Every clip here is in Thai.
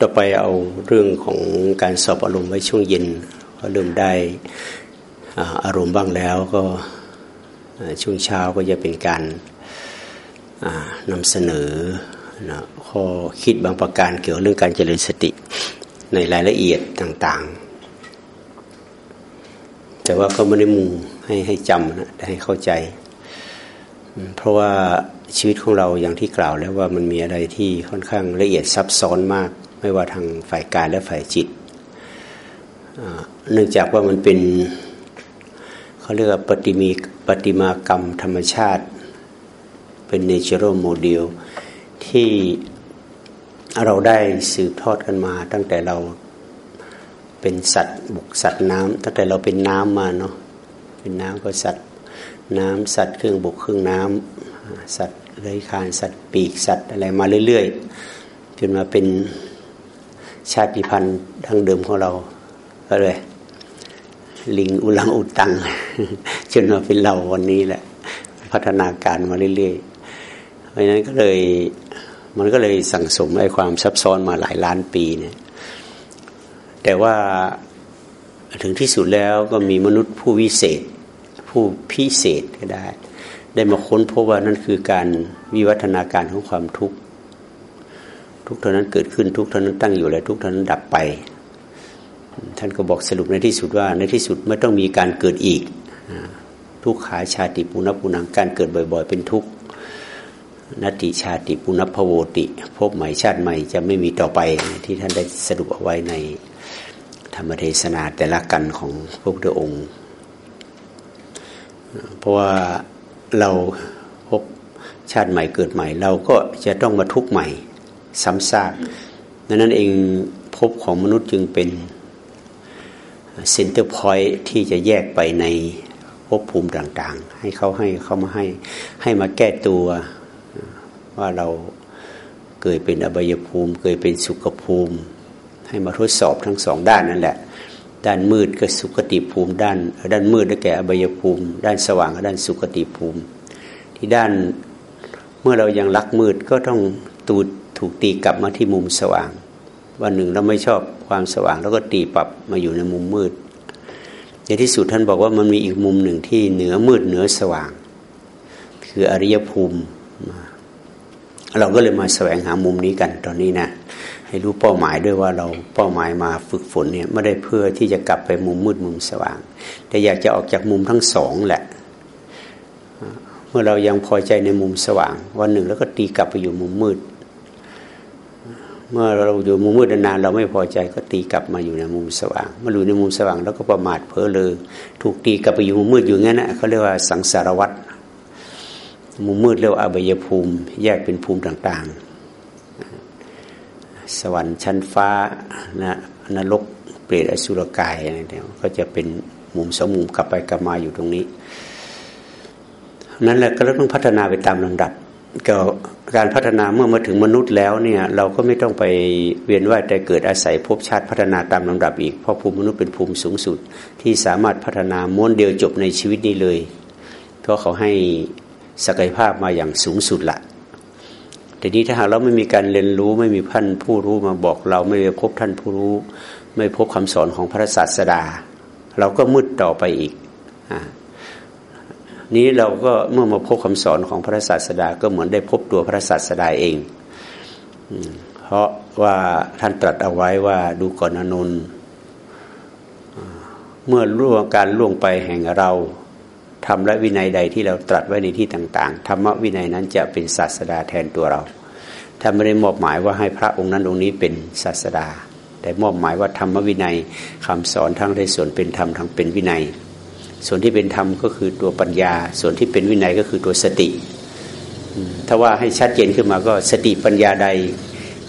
ต่อไปเอาเรื่องของการสอบอารมณ์ไว้ช่วงเย็นก็เริ่มได้อารมณ์บ้างแล้วก็ช่วงเช้าก็จะเป็นการนำเสนอนะข้อคิดบางประการเกี่ยวเรื่องการเจริญสติในรายละเอียดต่างๆ แต่ว่าก็ไม่ได้มุ่งให้ให้จำนะแต่ให้เข้าใจ เพราะว่าชีวิตของเราอย่างที่กล่าวแล้วว่ามันมีอะไรที่ค่อนข้างละเอียดซับซ้อนมาก ไม่ว่าทางฝ่ายกายและฝ่ายจิต เนื่องจากว่ามันเป็นเขาเรียกว่าปฏิมีปฏิมากรรมธรรมชาติ เป็น natural model ที่เราได้สืบทอดกันมา ตั้งแต่เราเป็นสัตว์บกสัตว์น้ำตั้งแต่เราเป็นน้ำมาเนาะเป็นน้ำก็สัตว์น้ำสัตว์เครื่องบุกเครื่องน้ำสัตว์เลื้อยคานสัตว์ปีกสัตว์อะไรมาเรื่อย ๆ จนมาเป็น ชาติพันธุ์ดั้งเดิมของเราก็เลย ลิงอุลังอุตังจนมาเป็นเราวันนี้แหละ พัฒนาการมาเรื่อยๆ เพราะนั้นก็เลยมันก็เลยสั่งสมไอ้ความซับซ้อนมาหลายล้านปีเนี่ย แต่ว่าถึงที่สุดแล้วก็มีมนุษย์ผู้วิเศษ ผู้พิเศษก็ได้ ได้มาค้นพบว่านั่นคือการวิวัฒนาการของความทุกข์ ทุกเท่านั้นเกิดขึ้นทุกเท่านั้นตั้งอยู่และทุกเท่านั้นดับไป ท่านก็บอกสรุปในที่สุดว่า ในที่สุดไม่ต้องมีการเกิดอีก ทุกขาชาติปุณปุนังการเกิดบ่อย ๆ เป็นทุกนติชาติปุณพโวติ พบใหม่ชาติใหม่จะไม่มีต่อไปที่ท่านได้สรุปเอาไว้ในธรรมเทศนาแต่ละกันของพระพุทธองค์ เพราะว่าเราพบชาติใหม่เกิดใหม่ เราก็จะต้องมาทุกข์ใหม่ ซ้ำซากดังนั้นเองพบของมนุษย์จึงเป็นเซ็นเตอร์พอยท์ที่จะแยกไปในภพภูมิต่างๆ ให้เขาให้เขามาให้ให้มาแก้ตัวว่าเราเกิดเป็นอบายภูมิ เกิดเป็นสุขภูมิ ให้มาทดสอบทั้งสองด้านนั่นแหละ ด้านมืดก็สุขติภูมิ ด้าน ด้านมืดได้แก่อบายภูมิ ด้านสว่างก็ด้านสุขติภูมิ ที่ด้านเมื่อเรายังรักมืดก็ต้องตูด ถูกตีกลับมาที่มุมสว่าง วันหนึ่งเราไม่ชอบความสว่าง แล้วก็ตีปรับมาอยู่ในมุมมืดในที่สุดท่านบอกว่ามันมีอีกมุมหนึ่งที่เหนือมืดเหนือสว่าง คืออริยภูมิ เราก็เลยมาแสวงหามุมนี้กันตอนนี้นะให้รู้เป้าหมายด้วยว่าเราเป้าหมายมาฝึกฝนเนี่ยไม่ได้เพื่อที่จะกลับไปมุมมืดมุมสว่าง แต่อยากจะออกจากมุมทั้งสองแหละ เมื่อเรายังพอใจในมุมสว่าง วันหนึ่งแล้วก็ตีกลับไปอยู่มุมมืด เมื่อเราอยู่มุมมืดนานเราไม่พอใจก็ตีกลับมาอยู่ในมุมสว่างเมื่ออยู่ในมุมสว่างแล้วก็ประมาทเพ้อเลย ถูกตีกลับไปอยู่มุมมืดอยู่งั้นนะเขาเรียกว่าสังสารวัตรมุมมืดเรียกว่าอบายภูมิ แยกเป็นภูมิต่างๆ สวรรค์ชั้นฟ้านะนรกเปรตอสุรกายอะไรเดียก็จะเป็นมุมสมุมกลับไปกลับมาอยู่ตรงนี้นั้นแหละก็ต้องพัฒนาไปตามลำดับ ก็การพัฒนาเมื่อมาถึงมนุษย์แล้วเนี่ยเราก็ไม่ต้องไปเวียนว่ายแต่เกิดอาศัยภพชาติพัฒนาตามลำดับอีก เพราะภูมิมนุษย์เป็นภูมิสูงสุด ที่สามารถพัฒนาม้วนเดียวจบในชีวิตนี้เลยเพราะเขาให้ศักยภาพมาอย่างสูงสุดละแต่นี้ถ้าหากเราไม่มีการเรียนรู้ไม่มีพันผู้รู้มาบอกเราไม่พบท่านผู้รู้ ไม่พบคำสอนของพระศาสดา เราก็มืดต่อไปอีกอ นี้เราก็เมื่อมาพบคำสอนของพระศาสดาก็เหมือนได้พบตัวพระศาสดาเอง เพราะว่าท่านตรัสเอาไว้ว่าดูก่อนอนุนเมื่อล่วงการล่วงไปแห่งเราธรรมและวินัยใดที่เราตรัสไว้ในที่ต่างๆ ธรรมวินัยนั้นจะเป็นศาสดาแทนตัวเราถ้าไม่ได้มอบหมายว่าให้พระองค์นั้นองค์นี้เป็นศาสดา แต่มอบหมายว่าธรรมวินัยคำสอนทั้งในส่วนเป็นธรรมทั้งเป็นวินัย ส่วนที่เป็นธรรมก็คือตัวปัญญา ส่วนที่เป็นวินัยก็คือตัวสติ ถ้าว่าให้ชัดเจนขึ้นมาก็สติปัญญาใด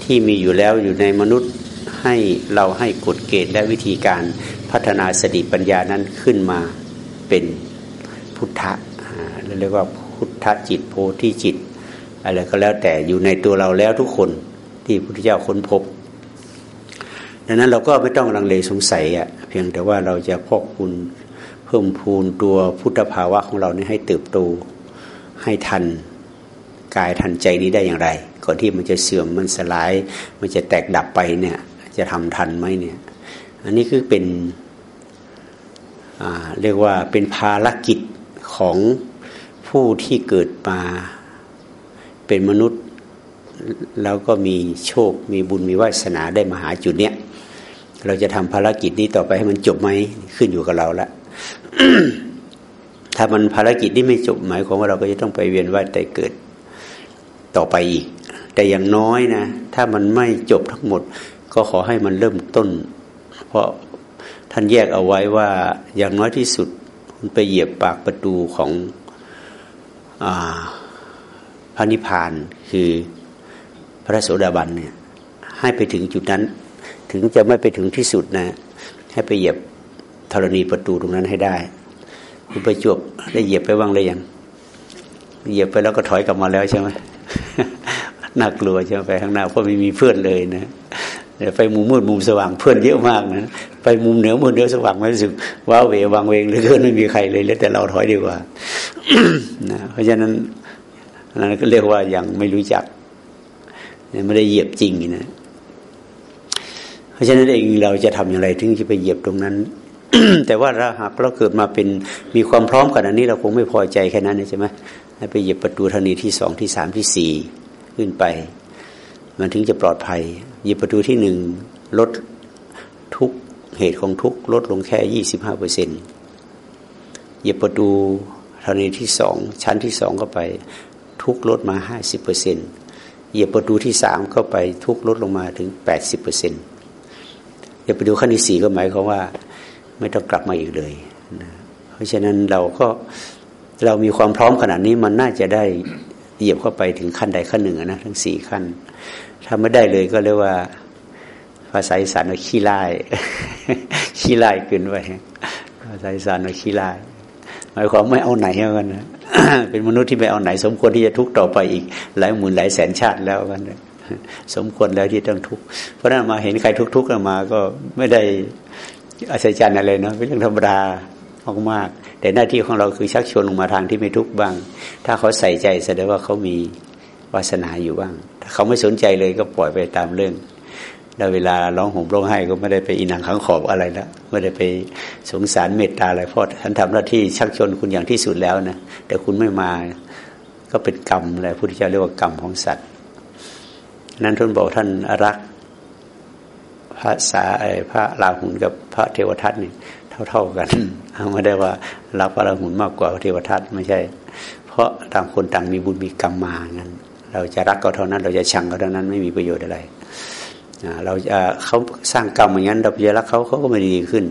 ที่มีอยู่แล้วอยู่ในมนุษย์ให้เราให้กฎเกณฑ์และวิธีการพัฒนาสติปัญญานั้นขึ้นมาเป็นพุทธะเรียกว่าพุทธจิตโพธิจิตอะไรก็แล้วแต่อยู่ในตัวเราแล้วทุกคนที่พระพุทธเจ้าค้นพบ ดังนั้นเราก็ไม่ต้องลังเลสงสัยอะเพียงแต่ว่าเราจะพอกคุณ พิ่มพูนตัวพุทธภาวะของเรานี่ให้เติบโตให้ทันกายทันใจนี้ได้อย่างไร ก่อนที่มันจะเสื่อมมันสลาย มันจะแตกดับไปเนี่ย จะทำทันไหมเนี่ย อันนี้คือเป็นเรียกว่าเป็นภารกิจของผู้ที่เกิดมาเป็นมนุษย์ แล้วก็มีโชคมีบุญมีวาสนาได้มาหาจุดเนี้ยเราจะทำภารกิจนี้ต่อไปให้มันจบไหมขึ้นอยู่กับเราละ ถ้ามันภารกิจที่ไม่จบหมายความว่าเราก็จะต้องไปเวียนว่ายแต่เกิดต่อไปอีก แต่อย่างน้อยนะ ถ้ามันไม่จบทั้งหมด ก็ขอให้มันเริ่มต้น เพราะท่านแยกเอาไว้ว่าอย่างน้อยที่สุดคุณไปเหยียบปากประตูของอพระนิพพานคือพระโสดาบันเนี่ยให้ไปถึงจุดนั้น ถึงจะไม่ไปถึงที่สุดนะ ให้ไปเหยียบ ธรณีประตูตรงนั้นให้ได้ คุณไปจวบได้เหยียบไปบ้างเลยยังเหยียบไปแล้วก็ถอยกลับมาแล้วใช่ไหมน่ากลัวใช่ไหมไปข้างหน้าเพราะไม่มีเพื่อนเลยนะไปมุมมืดมุมสว่างเพื่อนเยอะมากนะไปมุมเหนือมุมเหนือสว่างไม่รู้สึกว้าเววางเวงเหลือเกินไม่มีใครเลยแล้วแต่เราถอยดีกว่านะเพราะฉะนั้นนั่นก็เรียกว่ายังไม่รู้จักไม่ได้เหยียบจริงนะเพราะฉะนั้นเองเราจะทำอย่างไรถึงจะไปเหยียบตรงนั้น แต่ว่าเราหากเราเกิดมาเป็นมีความพร้อมขนาดนี้เราคงไม่พอใจแค่นั้นใช่ไหมไปเหยียบประตูธนีที่สองที่สามที่สี่ขึ้นไป มันถึงจะปลอดภัยเหยียบประตูที่หนึ่งลดทุกเหตุของทุกลดลงแค่ยี่สิบห้าเปอร์เซ็นต์เหยียบประตูธนีที่สองชั้นที่สองก็ไป ทุกลดมาห้าสิบเปอร์เซ็นต์เหยียบประตูที่สามเข้าไปทุกลดลงมาถึงแปดสิบเปอร์เซ็นต์เหยียบประตูขั้นที่สี่ก็หมายความว่า ไม่ต้องกลับมาอีกเลยนะเพราะฉะนั้นเราก็เรามีความพร้อมขนาดนี้มันน่าจะได้เหยียบเข้าไปถึงขั้นใดขั้นหนึ่งนะทั้งสี่ขั้น ถ้าไม่ได้เลยก็เรียกว่าภาษาอีสานว่าขี้ไล่ขี้ไล่เกินไปภาษาอีสานว่าขี้ไล่หมายความไม่เอาไหนกันนะเป็นมนุษย์ที่ไม่เอาไหน สมควรที่จะทุกข์ต่อไปอีก หลายหมื่นหลายแสนชาติแล้วกันสมควรแล้วที่ต้องทุกข์เพราะนั้นมาเห็นใครทุกข์ๆมาก็ไม่ได้ อัศจรรย์อะไรเนาะเป็นเรื่องธรรมดามากๆแต่หน้าที่ของเราคือชักชวนลงมาทางที่ไม่ทุกข์บ้าง ถ้าเขาใส่ใจแสดงว่าเขามีวาสนาอยู่บ้าง ถ้าเขาไม่สนใจเลยก็ปล่อยไปตามเรื่องแล้วเวลาร้องห่มร้องไห้ก็ไม่ได้ไปอินังขังขอบอะไรละไม่ได้ไปสงสารเมตตาอะไรเพราะท่านทำหน้าที่ชักชวนคุณอย่างที่สุดแล้วนะแต่คุณไม่มาก็เป็นกรรมอะไรพุทธเจ้าเรียกว่ากรรมของสัตว์ นั้นท่านบอกท่านรัก พระสาพระราหุลกับพระเทวทัตนี่เท่าๆกันไม่ได้ว่ารักพระราหุลมากกว่าพระเทวทัตไม่ใช่ เพราะต่างคนต่างมีบุญมีกรรมมางั้น เราจะรักก็เท่านั้น เราจะชังก็เท่านั้นไม่มีประโยชน์อะไรเราจะเขาสร้างกรรมอย่างนั้นเราจะรักเขาเขาก็ไม่ดีขึ้น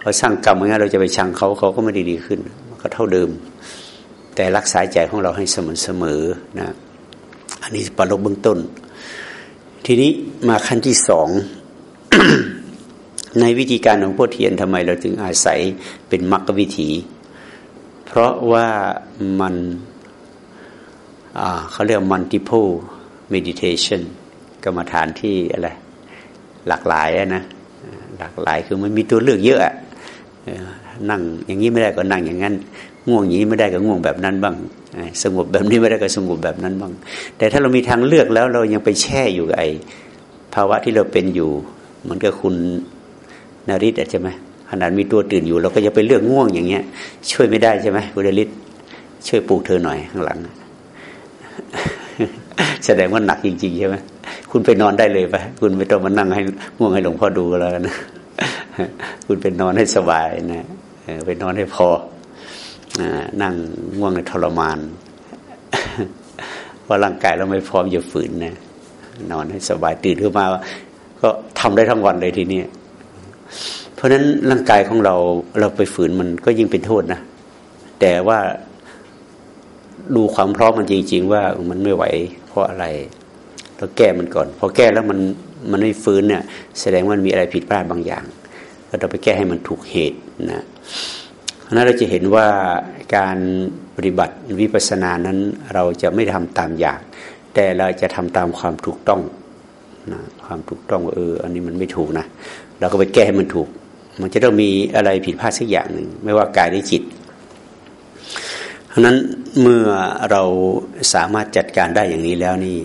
เขาสร้างกรรมอย่างนั้นเราจะไปชังเขาเขาก็ไม่ดีดีขึ้นมันก็เท่าเดิม แต่รักษาใจของเราให้เสมอเสมอนะอันนี้ปรลบเบื้องต้น ทีนี้มาขั้นที่สอง ในวิธีการของพ่อเทียนทำไมเราถึงอาศัยเป็นมรรควิถี เพราะว่ามันเขาเรียก multiple meditation กรรมฐานที่อะไรหลากหลายนะหลากหลายคือมันมีตัวเลือกเยอะอะนั่งอย่างนี้ไม่ได้ก็นั่งอย่างนั้น ง่วงอย่างนี้ไม่ได้ก็ง่วงแบบนั้นบ้าง สงบแบบนี้ไม่ได้ก็สงบแบบนั้นบ้าง แต่ถ้าเรามีทางเลือกแล้วเรายังไปแช่อยู่ไอภาวะที่เราเป็นอยู่ เหมือนกับคุณนาริตใช่ไหมขนาดมีตัวตื่นอยู่เราก็จะไปเลือกง่วงอย่างเงี้ย ช่วยไม่ได้ใช่ไหมคุณนาริตช่วยปลูกเธอหน่อยข้างหลัง แสดงว่าหนักจริง ๆ ใช่ไหมคุณไปนอนได้เลยไปคุณไม่ต้องมานั่งให้ง่วงให้หลวงพ่อดูแล้วนะคุณไปนอนให้สบายนะไปนอนให้พอนั่งง่วงในทรมานว่าร่างกายเราไม่พร้อมจะฝืนนะนอนให้สบายตื่นขึ้นมา ก็ทำได้ทั้งวันเลยทีนี้เพราะฉะนั้นร่างกายของเราเราไปฝืนมันก็ยิ่งเป็นโทษนะแต่ว่าดูความพร้อมมันจริง ๆ ว่ามันไม่ไหว เพราะอะไรเราแก้มันก่อน พอแก้แล้วมันมันไม่ฟื้นเนี่ย แสดงว่ามันมีอะไรผิดพลาดบางอย่างก็เราไปแก้ให้มันถูกเหตุนะเพราะนั้นเราจะเห็นว่าการปฏิบัติวิปัสสนานั้น เราจะไม่ทำตามอยาก แต่เราจะทำตามความถูกต้อง นะความถูกต้องว่าเออ อันนี้มันไม่ถูกนะเราก็ไปแก้ให้มันถูก มันจะต้องมีอะไรผิดพลาดสักอย่างหนึ่งไม่ว่ากายหรือจิตราะนั้นเมื่อเราสามารถจัดการได้อย่างนี้แล้วนี่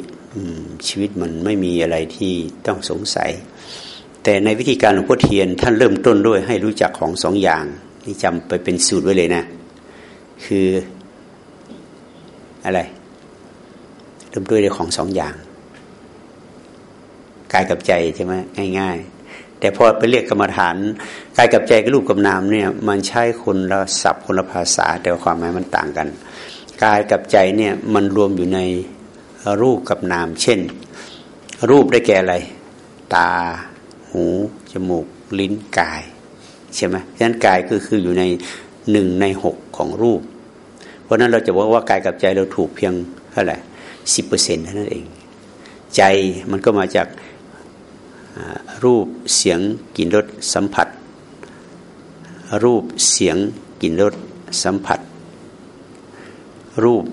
ชีวิตมันไม่มีอะไรที่ต้องสงสัย แต่ในวิธีการหลวงพ่อเทียนท่านเริ่มต้นด้วยให้รู้จักของสองอย่างนี่จำไปเป็นสูตรไว้เลยนะ คืออะไร เริ่มด้วยของสองอย่าง กายกับใจใช่ไหมง่าย ๆ แต่พอไปเรียกกรรมฐานกายกับใจกับรูปกับนามเนี่ย มันใช้คนละศัพท์คนละภาษา แต่ความหมายมันต่างกันกายกับใจเนี่ยมันรวมอยู่ในรูปกับนาม เช่น รูปได้แก่อะไร ตา หู จมูก ลิ้นกายใช่ไหมฉะนั้นกายก็คืออยู่ในหนึ่งในหกของรูป เพราะนั้นเราจะบอกว่ากายกับใจเราถูกเพียงเท่าไหร่สิบเปอร์เซ็นต์เท่านั้นเอง ใจมันก็มาจาก รูปเสียงกลิ่นรสสัมผัส รูปเสียงกลิ่นรสสัมผัส รูป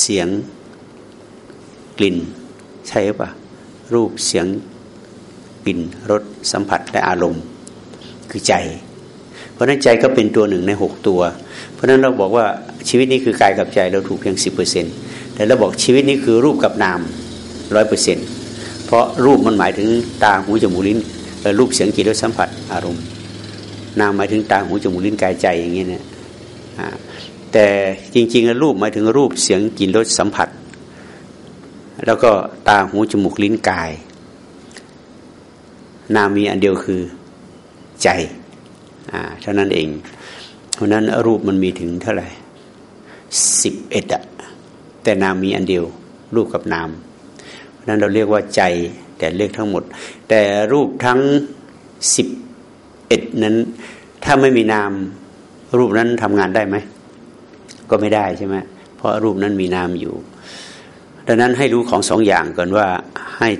เสียงกลิ่น ใช่ปะรูปเสียงกลิ่นรสสัมผัสและอารมณ์ คือใจ เพราะนั้นใจก็เป็นตัวหนึ่งในหกตัว เพราะนั้นเราบอกว่าชีวิตนี้คือกายกับใจเราถูกเพียงสิบเปอร์เซ็นต์แต่เราบอกชีวิตนี้คือรูปกับนามร้อยเปอร์เซ็นต์ เพราะรูปมันหมายถึงตาหูจมูกลิ้นรูปเสียงกลิ่นรสสัมผัสอารมณ์ นามหมายถึงตาหูจมูกลิ้นกายใจอย่างนี้เนี่ยแต่จริงๆรูปหมายถึงรูปเสียงกลิ่นรสสัมผัส แล้วก็ตาหูจมูกลิ้นกาย นามมีอันเดียวคือใจอ่าเท่านั้นเอง เพราะนั้นรูปมันมีถึงเท่าไหร่สิบเอ็ดอะแต่นามมีอันเดียวรูปกับนาม นั้นเราเรียกว่าใจ แต่เรียกทั้งหมด แต่รูปทั้งสิบเอ็ดนั้น ถ้าไม่มีนาม รูปนั้นทำงานได้ไหม ก็ไม่ได้ใช่ไหมเพราะรูปนั้นมีนามอยู่ ดังนั้นให้รู้ของสองอย่างก่อนว่าให้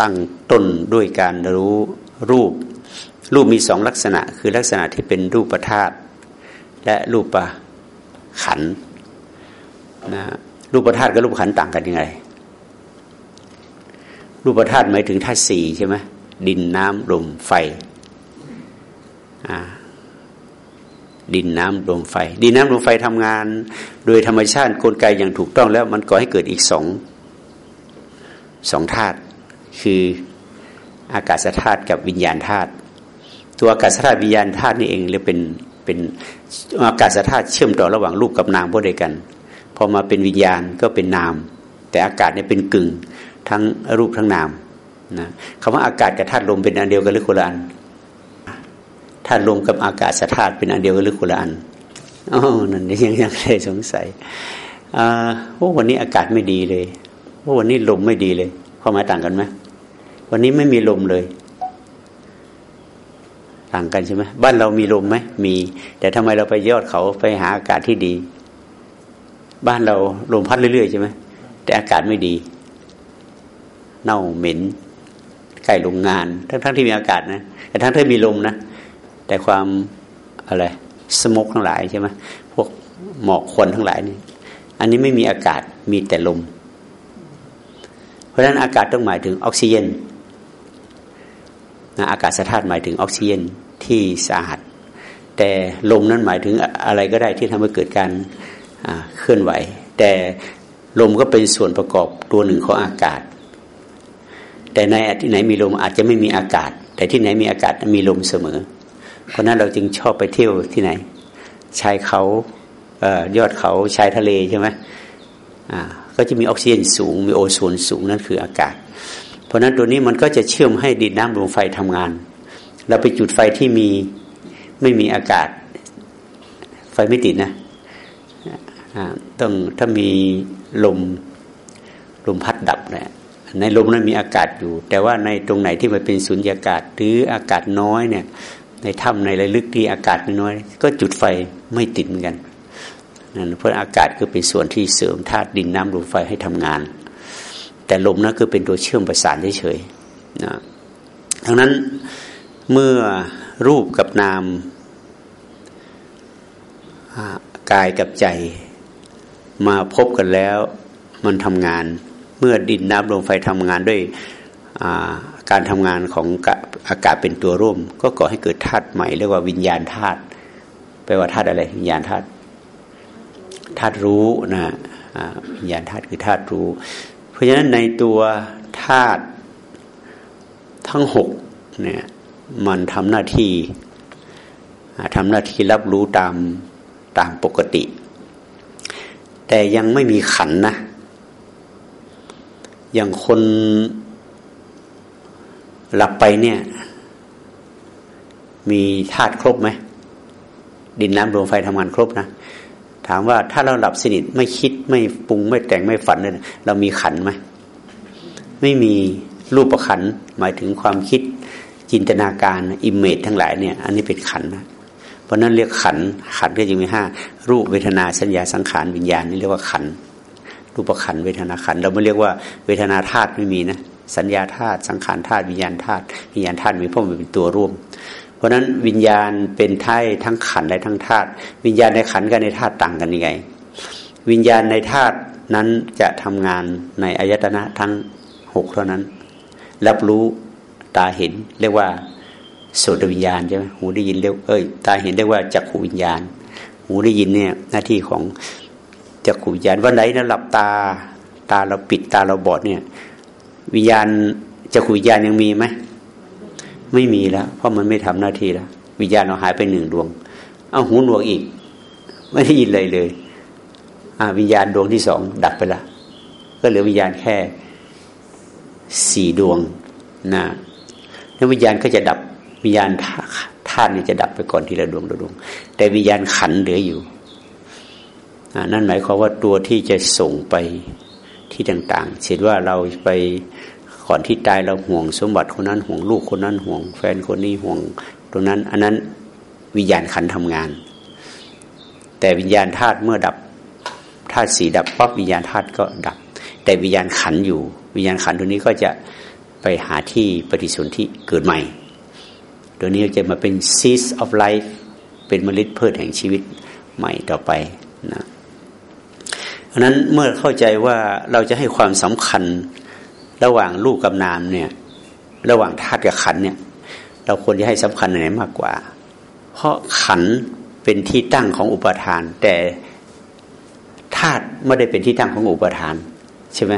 ตั้งต้นด้วยการรู้รูป รูปมีสองลักษณะ คือลักษณะที่เป็นรูปธาตุและรูปประขันนะรูปธาตุกับรูปขันต่างกันยังไง รูปธาตุหมายถึงธาตุสี่ใช่ไหมดินน้ำลมไฟดินน้ำลมไฟ ดินน้ำลมไฟทำงาน โดยธรรมชาติกลไกอย่างถูกต้องแล้ว มันก่อให้เกิดอีกสองสองธาตุคืออากาศธาตุกับวิญญาณธาตุตัวอากาศธาตุวิญญาณธาตุนี่เองเรียกเป็นเป็นอากาศธาตุเชื่อมต่อระหว่างรูปกับนามพวกเดียวกันพอมาเป็นวิญญาณก็เป็นนาม แต่อากาศเนี่ยเป็นกึ่ง ทั้งรูปทั้งนามนะคำว่าอากาศกับธาตุลมเป็นอันเดียวกันหรือคนละอันธาตุลมกับอากาศสธาตุเป็นอันเดียวกันหรือคนละอันอ๋อนั่นยังยังเลยสงสัยอ่าวันนี้อากาศไม่ดีเลยว่าวันนี้ลมไม่ดีเลยความหมายต่างกันไหมวันนี้ไม่มีลมเลย ต่างกันใช่ไหมบ้านเรามีลมไหมมี แต่ทำไมเราไปยอดเขาไปหาอากาศที่ดี บ้านเราลมพัดเรื่อยๆใช่ไหมแต่อากาศไม่ดี เน่าเหม็นใกล้โรงงาน ทั้งทั้งที่มีอากาศนะ แต่ทั้งที่มีลมนะ แต่ความอะไรสมกทั้งหลายใช่ไหมพวกหมอกควันทั้งหลายนี่อันนี้ไม่มีอากาศมีแต่ลม เพราะฉะนั้นอากาศต้องหมายถึงออกซิเจนนะอากาศธาตุหมายถึงออกซิเจนที่สะอาดแต่ลมนั้นหมายถึงอะไรก็ได้ที่ทำให้เกิดการเคลื่อนไหว แต่ลมก็เป็นส่วนประกอบตัวหนึ่งของอากาศ แต่ในที่ไหนมีลมอาจจะไม่มีอากาศ แต่ที่ไหนมีอากาศมีลมเสมอ เพราะนั้นเราจึงชอบไปเที่ยวที่ไหน ชายเขายอดเขาชายทะเลใช่ไหมอ่าก็จะมีออกซิเจนสูง มีโอโซนสูงนั่นคืออากาศ เพราะนั้นตัวนี้มันก็จะเชื่อมให้ดินน้ำลมไฟทำงาน เราไปจุดไฟที่มีไม่มีอากาศ ไฟไม่ติดนะต้องถ้ามีลมลมพัดดับเนี่ย ในลมนั้นมีอากาศอยู่ แต่ว่าในตรงไหนที่มันเป็นสุญญากาศหรืออากาศน้อยเนี่ย ในถ้ำในระลึกที่อากาศน้อย ก็จุดไฟไม่ติดเหมือนกันนั่นเพราะอากาศคือเป็นส่วนที่เสริมธาตุดินน้ำลมไฟให้ทำงาน แต่ลมนั้นคือเป็นตัวเชื่อมประสานเฉยๆนะดังนั้นเมื่อรูปกับนามกายกับใจมาพบกันแล้ว มันทำงาน เมื่อดินน้ำลมไฟทำงานด้วยการทำงานของอากาศเป็นตัวร่วม ก็ก่อให้เกิดธาตุใหม่เรียกว่าวิญญาณธาตุแปลว่าธาตุอะไรวิญญาณธาตุธาตุรู้นะวิญญาณธาตุคือธาตุรู้ เพราะฉะนั้นในตัวธาตุทั้งหกเนี่ยมันทำหน้าที่ทำหน้าที่รับรู้ตามตามปกติ แต่ยังไม่มีขันนะ อย่างคนหลับไปเนี่ย มีธาตุครบไหม ดินน้ำลมไฟทำงานครบนะ ถามว่าถ้าเราหลับสนิทไม่คิดไม่ปรุงไม่แต่งไม่ฝันเนี่ยเรามีขันไหม ไม่มีรูปประขันหมายถึงความคิดจินตนาการอิมเมจทั้งหลายเนี่ย อันนี้เป็นขันนะเพราะนั้นเรียกขันขันก็จะมีห้ารูปเวทนาสัญญาสังขารวิญญาณนี่เรียกว่าขัน รูปขันเวทนาขันเราไม่เรียกว่าเวทนาธาตุไม่มีนะสัญญาธาตุสังขารธาตุวิญญาณธาตุวิญญาณธาตุมีเพราะมันเป็นตัวร่วม เพราะฉะนั้นวิญญาณเป็นไทยทั้งขันและทั้งธาตุวิญญาณในขันกับในธาตุต่างกันยังไง วิญญาณในธาตุนั้นจะทำงานในอายตนะทั้งหกเท่านั้น รับรู้ตาเห็นเรียกว่าโสตวิญญาณใช่ไหมหูได้ยินเรียกเอ้ยตาเห็นเรียกว่าจักขูวิญญาณ หูได้ยินเนี่ยหน้าที่ของ จักขูวิญญาณวันไหนนะหลับตา ตาเราปิดตาเราบอดเนี่ย วิญญาณจักขูวิญญาณยังมีไหมไม่มีแล้วเพราะมันไม่ทำหน้าที่แล้ววิญญาณเราหายไปหนึ่งดวง เอาหูหนวกอีก ไม่ได้ยินเลยเลยวิญญาณดวงที่สองดับไปละก็เหลือวิญญาณแค่สี่ดวงนะแล้ววิญญาณก็จะดับวิญญาณธาตุนี่จะดับไปก่อนทีละดวงละดวง แต่วิญญาณขันเหลืออยู่ นั่นหมายความว่าตัวที่จะส่งไปที่ต่างๆ เช่นว่าเราไปก่อนที่ตายเราห่วงสมบัติคนนั้นห่วงลูกคนนั้นห่วงแฟนคนนี้ห่วงตรงนั้น อันนั้นวิญญาณขันทำงาน แต่วิญญาณธาตุเมื่อดับธาตุสีดับปั๊บวิญญาณธาตุก็ดับ แต่วิญญาณขันอยู่ วิญญาณขันตัวนี้ก็จะไปหาที่ปฏิสนธิเกิดใหม่ ตัวนี้จะมาเป็น seeds of life เป็นเมล็ดพืชแห่งชีวิตใหม่ต่อไปนะ ราะนั้นเมื่อเข้าใจว่าเราจะให้ความสำคัญระหว่างรูปกับนามเนี่ย ระหว่างธาตุกับขันเนี่ย เราควรจะให้สำคัญไหนมากกว่า เพราะขันเป็นที่ตั้งของอุปทาน แต่ธาตุไม่ได้เป็นที่ตั้งของอุปทานใช่ไหม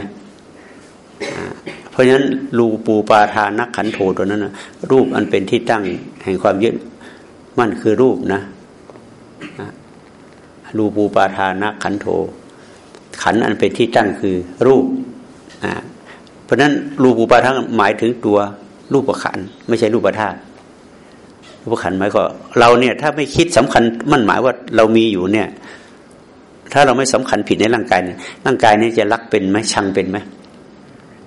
เพราะฉะนั้นรูปูปาทานักขันโทตัวนั้นนะรูปอันเป็นที่ตั้งแห่งความยึดมั่นคือรูปนะรูปูปาทานักขันโท ขันอันเป็นที่ตั้งคือรูปเพราะฉะนั้นรูปูปาทาหมายถึงตัวรูปประขันไม่ใช่รูปธาตุรูปขันหมายก็เราเนี่ย ถ้าไม่คิดสำคัญมันหมายว่าเรามีอยู่เนี่ย ถ้าเราไม่สำคัญผิดในร่างกายเนี่ยร่างกายนี้จะรักเป็นไหมชังเป็นไหม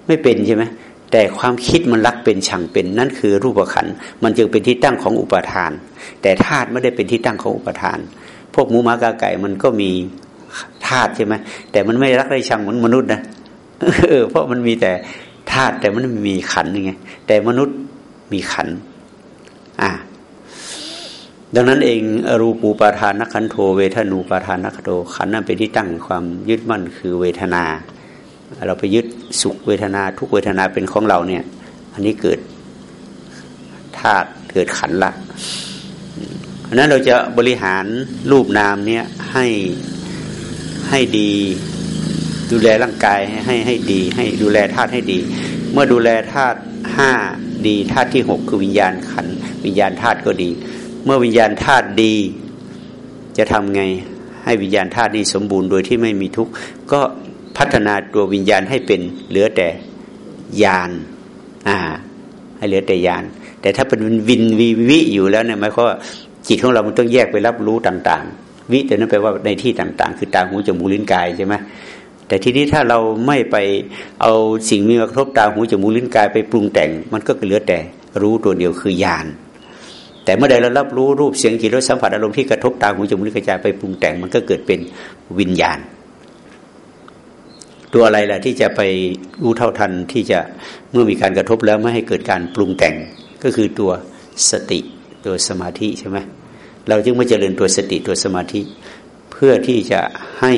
ไม่เป็นใช่ไหมแต่ความคิดมันรักเป็นชังเป็น นั่นคือรูปขันมันจึงเป็นที่ตั้งของอุปทาน แต่ธาตุไม่ได้เป็นที่ตั้งของอุปทาน พวกหมูหมากาไก่มันก็มี ธาตุใช่ไหมแต่มันไม่รักได้ชังเหมือนมนุษย์นะเออเพราะมันมีแต่ธาตุแต่มันไม่มีขันยังไงแต่มนุษย์มีขัน อ่าดังนั้นเองรูปูปาทานนักขันโทเวทนูปาทานนักโทขันนั้นเป็นที่ตั้งความยึดมั่นคือเวทนา เราไปยึดสุขเวทนา ทุกเวทนาเป็นของเราเนี่ย อันนี้เกิดธาตุเกิดขันละอันนั้นเราจะบริหารรูปนามเนี่ยให้ ให้ดี ดูแลร่างกายให้ให้ดี ให้ดูแลธาตุให้ดี เมื่อดูแลธาตุห้าดีธาตุที่หกคือวิญญาณขันวิญญาณธาตุก็ดี เมื่อวิญญาณธาตุดี จะทำไงให้วิญญาณธาตุนี้สมบูรณ์โดยที่ไม่มีทุกข์ก็พัฒนาตัววิญญาณให้เป็นเหลือแต่ญาณอ่า ให้เหลือแต่ญาณแต่ถ้าเป็นวินวิวิอยู่แล้วเนี่ยหมายความว่าจิตของเรามันต้องแยกไปรับรู้ต่างๆ วิแต่นั้นแปลว่าในที่ต่างๆ คือตาหูจมูกลิ้นกายใช่ไหมแต่ทีนี้ถ้าเราไม่ไปเอาสิ่งมีมากระทบตาหูจมูกลิ้นกายไปปรุงแต่ง มันก็เหลือแต่รู้ตัวเดียวคือญาณแต่เมื่อใดเรารับรู้รูปเสียงกลิ่นรสสัมผัสอารมณ์ที่กระทบตาหูจมูกลิ้นกายไปปรุงแต่ง มันก็เกิดเป็นวิญญาณ ตัวอะไรล่ะที่จะไปรู้เท่าทันที่จะเมื่อมีการกระทบแล้วไม่ให้เกิดการปรุงแต่งก็คือตัวสติตัวสมาธิใช่ไหม เราจึงมาเจริญตัวสติตัวสมาธิ เพื่อที่จะให้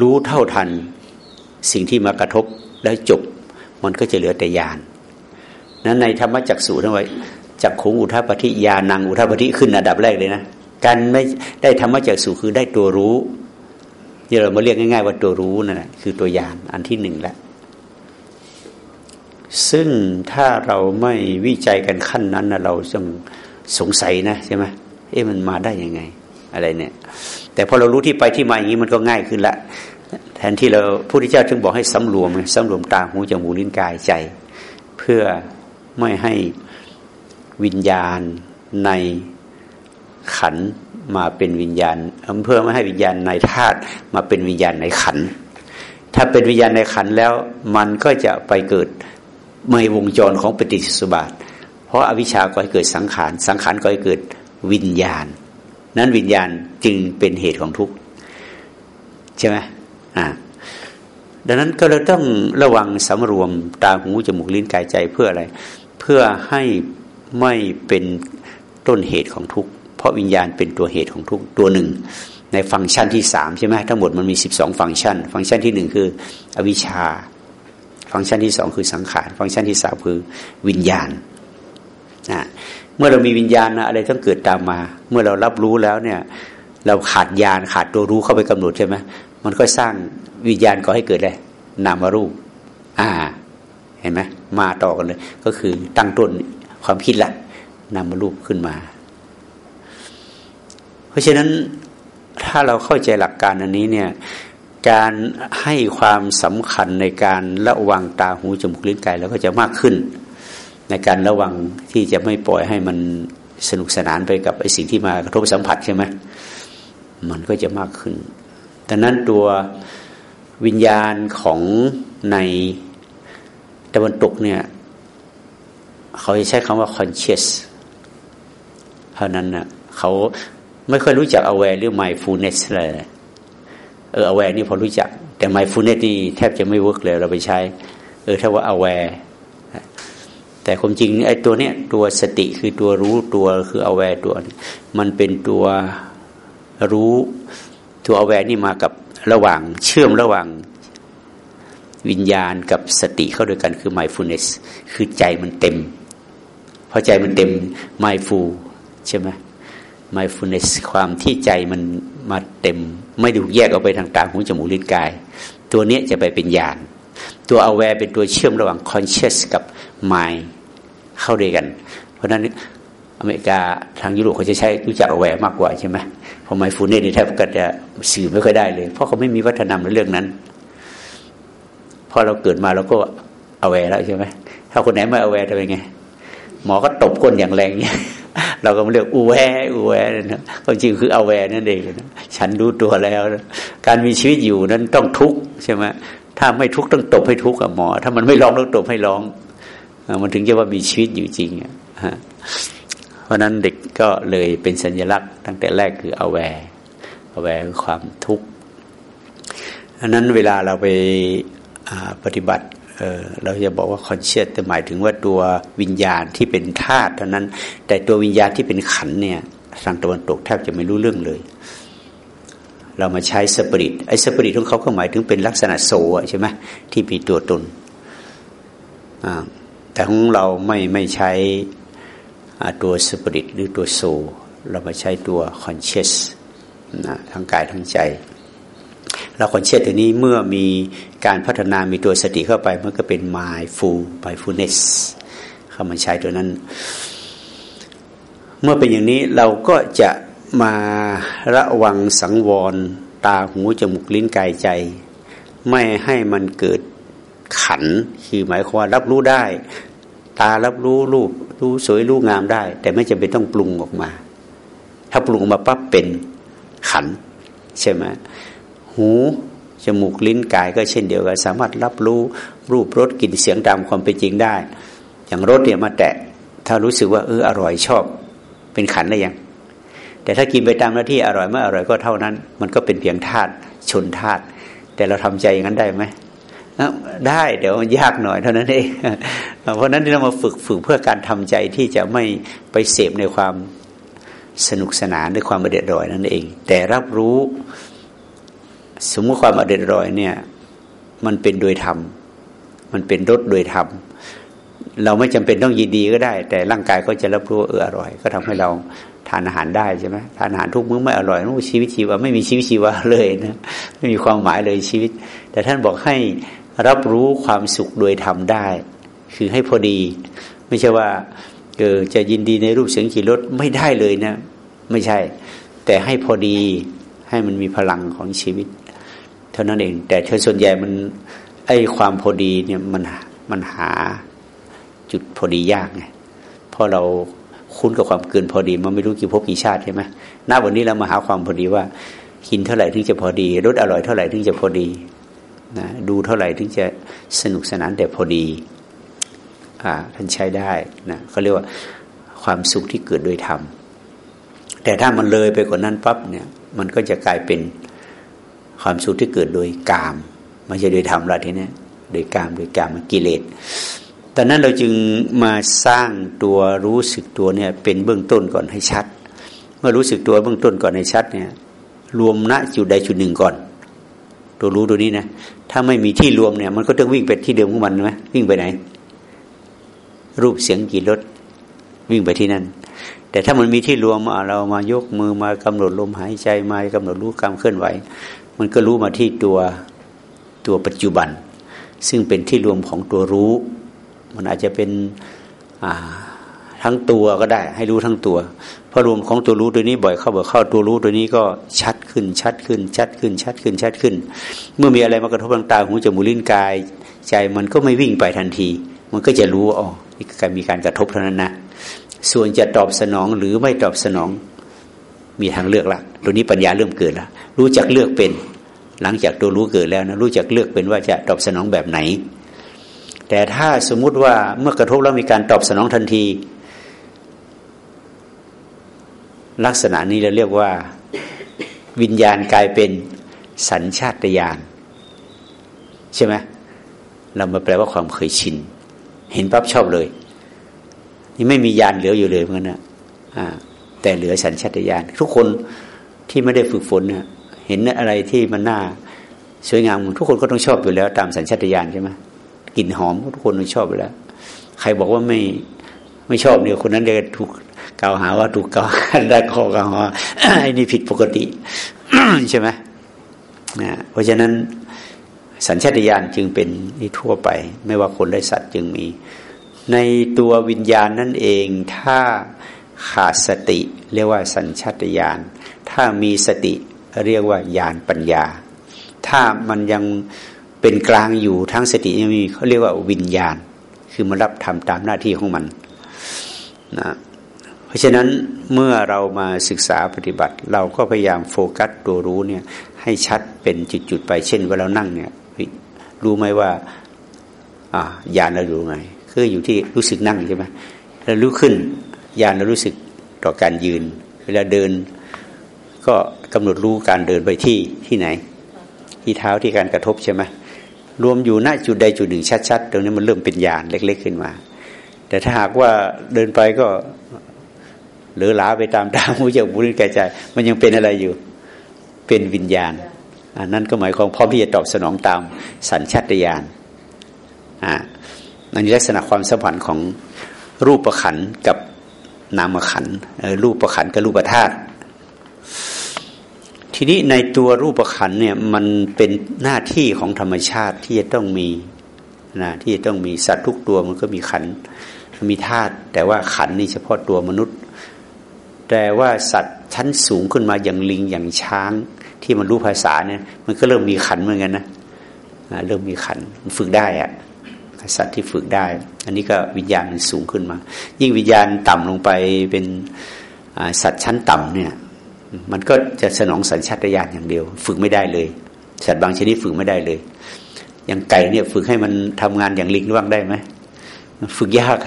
รู้เท่าทันสิ่งที่มากระทบแล้วจบ มันก็จะเหลือแต่ญาณนั้นในธรรมจักสูทั้งไว้จักขงอุทาปฏิญาณังอุทาปฏิขึ้นอันดับแรกเลยนะการไม่ได้ธรรมะจากสูคือได้ตัวรู้ที่เรามาเรียกง่าย ๆ ว่าตัวรู้นั่นแหละคือตัวยานอันที่หนึ่งล้วซึ่งถ้าเราไม่วิจัยกันขั้นนั้นนะเราจะ สงสัยนะใช่ไหมเอ๊ะมันมาได้ยังไง อะไรเนี่ย แต่พอเรารู้ที่ไปที่มาอย่างนี้มันก็ง่ายขึ้นละ แทนที่เราผู้ที่เจ้าจึงบอกให้สำรวมสำรวมตาหูจมูกลิ้นกายใจ เพื่อไม่ให้วิญญาณในขันมาเป็นวิญญาณเพื่อไม่ให้วิญญาณในธาตุมาเป็นวิญญาณในขัน ถ้าเป็นวิญญาณในขันแล้วมันก็จะไปเกิดในวงจรของปฏิสุบาท เพราะอาวิชชาก็ให้เกิดสังขาร สังขารก็ให้เกิดวิญญาณ นั้นวิญญาณจึงเป็นเหตุของทุกข์ใช่ไหมอ่าดังนั้นก็เราต้องระวังสำรวมตาหูจมูกลิ้นกายใจเพื่ออะไร เพื่อให้ไม่เป็นต้นเหตุของทุกข์เพราะวิญญาณเป็นตัวเหตุของทุกข์ตัวหนึ่ง ในฟังก์ชันที่สามใช่ไหมทั้งหมดมันมีสิบสองฟังก์ชัน ฟังก์ชันที่หนึ่งคืออวิชชา ฟังก์ชันที่สองคือสังขาร ฟังก์ชันที่สามคือวิญญาณ นะเมื่อเรามีวิญญาณนะอะไรต้องเกิดตามมา เมื่อเรารับรู้แล้วเนี่ย เราขาดญาณขาดตัวรู้เข้าไปกำหนดใช่ไหมมันก็สร้างวิญญาณก็ให้เกิดเลยนามารูป อ่า เห็นไหมมาต่อกันเลย ก็คือตั้งต้นความคิดละนามารูปขึ้นมา เพราะฉะนั้นถ้าเราเข้าใจหลักการอันนี้เนี่ยการให้ความสำคัญในการระวังตาหูจมูกลิ้นกายแล้วก็จะมากขึ้น ในการระวังที่จะไม่ปล่อยให้มันสนุกสนานไปกับไอ้สิ่งที่มากระทบสัมผัสใช่ไหมมันก็จะมากขึ้นดังนั้นตัววิญญาณของในตะวันตกเนี่ยเขาจะใช้คำว่า conscious เท่านั้นนะเขาไม่ค่อยรู้จัก aware หรือ mindfulness เลยเออ aware นี่พอรู้จัก แต่ mindfulness นี่แทบจะไม่เวิร์กเลยเราไปใช้ เออถ้าว่า aware แต่ความจริงไอ้ตัวเนี้ยตัวสติคือตัวรู้ตัวคือ aware ตัว มันเป็นตัวรู้ตัว aware นี่มากับระหว่างเชื่อมระหว่างวิญญาณกับสติเข้าด้วยกันคือ mindfulness คือใจมันเต็มพอใจมันเต็ม mindful ใช่ไหม mindfulness ความที่ใจมันมาเต็ม ไม่ถูกแยกออกไปทางตาหูจมูกลิ้นกาย ตัวเนี้ยจะไปเป็นญาณตัว aware เป็นตัวเชื่อมระหว่าง conscious กับ mind เข้าด้วยกัน เพราะนั้นอเมริกาทางยุโรปเขาจะใช้รู้จัก aware มากกว่าใช่ไหมพอ mindfulness นี่แทบก็จะสื่อไม่ค่อยได้เลย เพราะเขาไม่มีวัฒนธรรมในเรื่องนั้นพอเราเกิดมาเราก็ aware แล้วใช่ไหมถ้าคนไหนไม่ aware จะเป็นไงหมอก็ตบก้นอย่างแรงเนี่ยเราก็ม่เรียกอูแวอูแวนะความจริงคือเอาแวนั่นเองนะฉันรู้ตัวแล้วนะการมีชีวิตอยู่นั้นต้องทุกข์ใช่ไหมถ้าไม่ทุกข์ต้องตบให้ทุกข์กับหมอ ถ้ามันไม่ร้องต้องตบให้ร้อง มันถึงจะว่ามีชีวิตอยู่จริงอะเพราะนั้นเด็กก็เลยเป็นสัญลักษณ์ ตั้งแต่แรกคือเอาแวเอาแวคือความทุกข์อันนั้นเวลาเราไปปฏิบัติเเราจะบอกว่าคอนเชียสแต่หมายถึงว่าตัววิญญาณที่เป็นธาตุเท่านั้น แต่ตัววิญญาณที่เป็นขันเนี่ยทางตะวันตกแทบจะไม่รู้เรื่องเลย เรามาใช้สปริตไอ้สปริตของเขาก็หมายถึงเป็นลักษณะโซใช่ไหมที่มีตัวตน แต่ของเราไม่ไม่ใช้ตัวสปิริตหรือตัวโซเรามาใช้ตัวคอนเชียสทั้งกายทั้งใจ เราคอนเชื่อตัวนี้เมื่อมีการพัฒนามีตัวสติเข้าไปมันก็เป็น mindful mindfulness เข้ามาใช้ตัวนั้น เมื่อเป็นอย่างนี้เราก็จะมาระวังสังวร ตาหูจมูกลิ้นกายใจ ไม่ให้มันเกิดขันคือหมายความรับรู้ได้ ตารับรู้รูปรู้สวยรู้งามได้ แต่ไม่จำเป็นต้องปรุงออกมา ถ้าปรุงออกมาปั๊บเป็นขัน ใช่ไหมหูจมูกลิ้นกายก็เช่นเดียวกัน สามารถรับรู้รูปรสกลิ่นเสียงตามความเป็นจริงได้ อย่างรสเนี่ยมาแตะ ถ้ารู้สึกว่าเอออร่อยชอบ เป็นขันได้ยัง แต่ถ้ากินไปตามหน้าที่อร่อยไม่อร่อยก็เท่านั้น มันก็เป็นเพียงธาตุชนธาตุแต่เราทำใจอย่างนั้นได้ไหม ได้เดี๋ยวมันยากหน่อยเท่านั้นเองเพราะนั้นที่เรามาฝึกฝึกเพื่อการทำใจที่จะไม่ไปเสพในความสนุกสนานในความเดือดรอนนั่นเอง แต่รับรู้สมมติความอเด็ดรอยเนี่ย มันเป็นโดยธรรมมันเป็นรสโดยธรรมเราไม่จำเป็นต้องยินดีก็ได้ แต่ร่างกายก็จะรับรู้เอออร่อย ก็ทำให้เราทานอาหารได้ใช่ไหมทานอาหารทุกมื้อไม่อร่อยนู้ชีวิตชีวาไม่มีชีวิตชีวาเลยนะไม่มีความหมายเลยชีวิต แต่ท่านบอกให้ รับรู้ความสุขโดยทำได้ คือให้พอดี ไม่ใช่ว่าเออจะยินดีในรูปเสียงขี่รถไม่ได้เลยนะ ไม่ใช่ แต่ให้พอดีให้มันมีพลังของชีวิต เท่านั้นเอง แต่เธอส่วนใหญ่มันไอความพอดีเนี่ยมันมันหาจุดพอดียากไงเพราะเราคุ้นกับความเกินพอดีมันไม่รู้กี่ภพกี่ชาติใช่ไหมหน้าวันนี้เรามาหาความพอดีว่ากินเท่าไหร่ถึงจะพอดีรสอร่อยเท่าไหร่ถึงจะพอดี นะดูเท่าไหร่ถึงจะสนุกสนานแต่พอดีอ่าท่านใช้ได้นะเขาเรียกว่าความสุขที่เกิดโดยธรรมแต่ถ้ามันเลยไปกว่านั้นปั๊บเนี่ย มันก็จะกลายเป็นความสุขที่เกิดโดยกามไม่ใช่โดยธรรมละทีนี้โดยกามโดยกามกิเลสตอนนั้นเราจึงมาสร้างตัวรู้สึกตัวเนี่ย เป็นเบื้องต้นก่อนให้ชัด เมื่อรู้สึกตัวเบื้องต้นก่อนให้ชัดเนี่ย รวมณจุดใดจุดหนึ่งก่อน ตัวรู้ตัวนี้นะถ้าไม่มีที่รวมเนี่ย มันก็ต้องวิ่งไปที่เดิมของมันไหมวิ่งไปไหน รูปเสียงกี่รสวิ่งไปที่นั่น แต่ถ้ามันมีที่รวมเรามายกมือมากำหนดลมหายใจมากำหนดรู้การเคลื่อนไหว มันก็รู้มาที่ตัวตัวปัจจุบัน ซึ่งเป็นที่รวมของตัวรู้ มันอาจจะเป็น ทั้งตัวก็ได้ ให้รู้ทั้งตัวพอรวมของตัวรู้ตัวนี้บ่อยเข้าบ่อยเข้าตัวรู้ตัวนี้ก็ชัดขึ้นชัดขึ้น ชัดขึ้น ชัดขึ้นชัดขึ้น เมื่อมีอะไรมากระทบทางตาหูจมูกลิ้นกาย ใจมันก็ไม่วิ่งไปทันที มันก็จะรู้อ๋อการมีการกระทบเท่านั้นนะส่วนจะตอบสนองหรือไม่ตอบสนองมีทางเลือกละตัวนี้ปัญญาเริ่มเกิดละรู้จักเลือกเป็น หลังจากตัวรู้เกิดแล้วนะรู้จักเลือกเป็นว่าจะตอบสนองแบบไหน แต่ถ้าสมมุติว่าเมื่อกระทบแล้วมีการตอบสนองทันที ลักษณะนี้เราเรียกว่าวิญญาณกลายเป็นสัญชาตญาณใช่ไหมเรามาแปลว่าความเคยชิน เห็นปั๊บชอบเลย นี่ไม่มียานเหลืออยู่เลยเหมือนกันนะแต่เหลือสัญชาตญาณทุกคนที่ไม่ได้ฝึกฝนเนี่ยเห็นอะไรที่มันน่าสวยงามทุกคนก็ต้องชอบอยู่แล้ว ตามสัญชาตญาณใช่ไหมกลิ่นหอมทุกคนชอบไปแล้ว ใครบอกว่าไม่ไม่ชอบเนี่ยคนนั้นเลยวถูก กล่าวหาว่าถูกกล่าวได้ข้อกล่าวหาไอ้นี่ผิดปกติใช่ไหมนะเพราะฉะนั้นสัญชาตญาณจึงเป็นนี่ทั่วไป ไม่ว่าคนและสัตว์จึงมี ในตัววิญญาณนั่นเอง ถ้าขาดสติ เรียกว่าสัญชาตญาณถ้ามีสติเรียกว่าญาณปัญญา ถ้ามันยังเป็นกลางอยู่ทั้งสติยังมีเขาเรียกว่าวิญญาณ คือมันรับทำตามหน้าที่ของมันนะ เพราะฉะนั้นเมื่อเรามาศึกษาปฏิบัติ เราก็พยายามโฟกัสตัวรู้เนี่ยให้ชัดเป็นจุดๆไป เช่นเวลาเรานั่งเนี่ยรู้ไหมว่าอ่าญาณเราอยู่ไง คืออยู่ที่รู้สึกนั่งใช่ไหมแล้วรู้ขึ้นญาณเรารู้สึกต่อการยืน เวลาเดิน ก็กำหนดรู้การเดินไปที่ที่ไหน ที่เท้าที่การกระทบใช่ไหมรวมอยู่ณจุดใดจุดหนึ่งชัดๆตรงนี้มันเริ่มเป็นญาณเล็ก ๆ ขึ้นมา แต่ถ้าหากว่าเดินไปก็ หรือลาไปตามตามหูจมูกลิ้นกายใจ มันยังเป็นอะไรอยู่ เป็นวิญญาณอันนั้นก็หมายความพร้อมที่จะตอบสนองตามสัญชาตญาณอ่าอันนี้ลักษณะความสัมพันธ์ของรูปประขันกับนามขันรูปประขันกับรูปธาตุทีนี้ในตัวรูปขันเนี่ยมันเป็นหน้าที่ของธรรมชาติที่จะต้องมีนะที่จะต้องมีสัตว์ทุกตัวมันก็มีขันมีธาตุแต่ว่าขันนี่เฉพาะตัวมนุษย์ แต่ว่าสัตว์ชั้นสูงขึ้นมาอย่างลิงอย่างช้าง ที่มันรู้ภาษาเนี่ยมันก็เริ่มมีขันเหมือนกันนะเริ่มมีขันฝึกได้อะสัตว์ที่ฝึกได้ อันนี้ก็วิญญาณมันสูงขึ้นมา ยิ่งวิญญาณต่ำลงไปเป็นสัตว์ชั้นต่ำเนี่ยมันก็จะสนองสัญชาตญาณอย่างเดียว ฝึกไม่ได้เลย สัตว์บางชนิดฝึกไม่ได้เลย อย่างไก่เนี่ยฝึกให้มันทำงานอย่างลิงบ้างได้ไหมฝึกยาก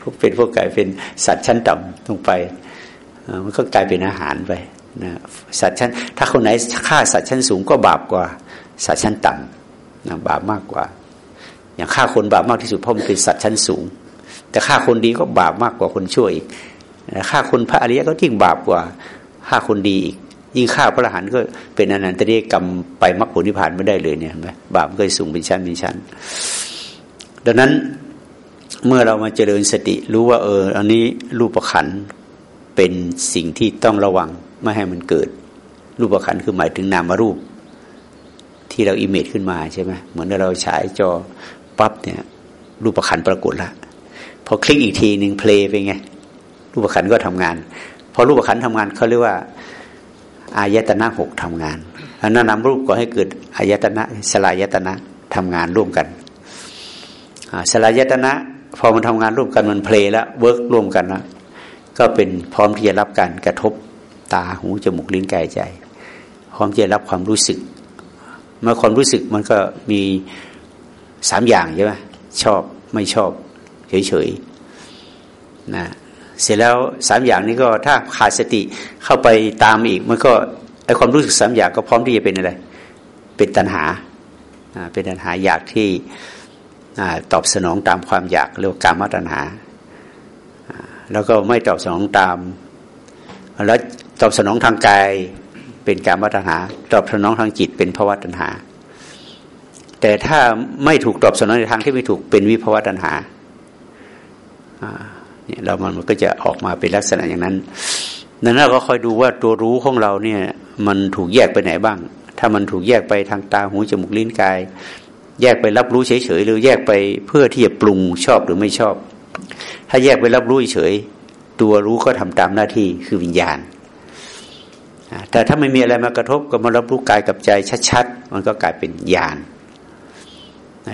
พวกเป็นพวกไก่เป็นสัตว์ชั้นต่ำลงไป มันก็กลายเป็นอาหารไปนะสัตว์ชั้นถ้าคนไหนฆ่าสัตว์ชั้นสูงก็บาปกว่าสัตว์ชั้นต่ำนะบาปมากกว่า อย่างฆ่าคนบาปมากที่สุดเพราะมันเป็นสัตว์ชั้นสูง แต่ฆ่าคนดีก็บาปมากกว่าคนช่วยอีกฆ่าคนพระอริยะก็ยิ่งบาปกว่าฆ่าคนดีอีก ยิ่งฆ่าพระอรหันต์ก็เป็นอนันตริยกรรมไปมรรคผลนิพพานไม่ได้เลยเนี่ยไหมบาปก็สูงเป็นชั้นเป็นชั้น ดังนั้นเมื่อเรามาเจริญสติรู้ว่าเอออันนี้รูปขัน เป็นสิ่งที่ต้องระวังไม่ให้มันเกิด รูปขันคือหมายถึงนามารูป ที่เราอิมเมจขึ้นมาใช่ไหมเหมือนเราฉายจอปั๊บเนี่ยรูปขันปรากฏละพอคลิกอีกทีหนึ่งเพลย์ไปไงรูปขันก็ทำงานพอรูปขันทำงานเขาเรียกว่าอายตนะหกทำงานแล้วนามรูปก็ให้เกิดอายตนะสลายตนะทำงานร่วมกันสลายตนะพอมันทำงานร่วมกันมัน play แล้ว work ร่วมกันแล้ว ก็เป็นพร้อมที่จะรับการกระทบตาหูจมูกลิ้นกายใจ พร้อมที่จะรับความรู้สึก เมื่อความรู้สึกมันก็มีสามอย่างใช่ไหมชอบไม่ชอบเฉยๆนะเสร็จแล้วสามอย่างนี้ก็ถ้าขาดสติเข้าไปตามอีก มันก็ไอความรู้สึกสามอย่างก็พร้อมที่จะเป็นอะไร เป็นตัณหาเป็นตัณหาอยากที่ตอบสนองตามความอยากเรียกว่าการมตัณหา แล้วก็ไม่ตอบสนองตาม แล้วตอบสนองทางกายเป็นการมตัณหา ตอบสนองทางจิตเป็นภาวะตัณหา แต่ถ้าไม่ถูกตอบสนองในทางที่ไม่ถูกเป็นวิภาวะตัณหาเนี่ยเรามันก็จะออกมาเป็นลักษณะอย่างนั้นนั้นเราก็คอยดูว่าตัวรู้ของเราเนี่ย มันถูกแยกไปไหนบ้าง ถ้ามันถูกแยกไปทางตาหูจมูกลิ้นกาย แยกไปรับรู้เฉยๆหรือแยกไปเพื่อที่จะปรุงชอบหรือไม่ชอบ ถ้าแยกไปรับรู้เฉย ตัวรู้ก็ทำตามหน้าที่คือวิญญาณ แต่ถ้าไม่มีอะไรมากระทบก็มารับรู้กายกับใจชัดๆ มันก็กลายเป็นญาณ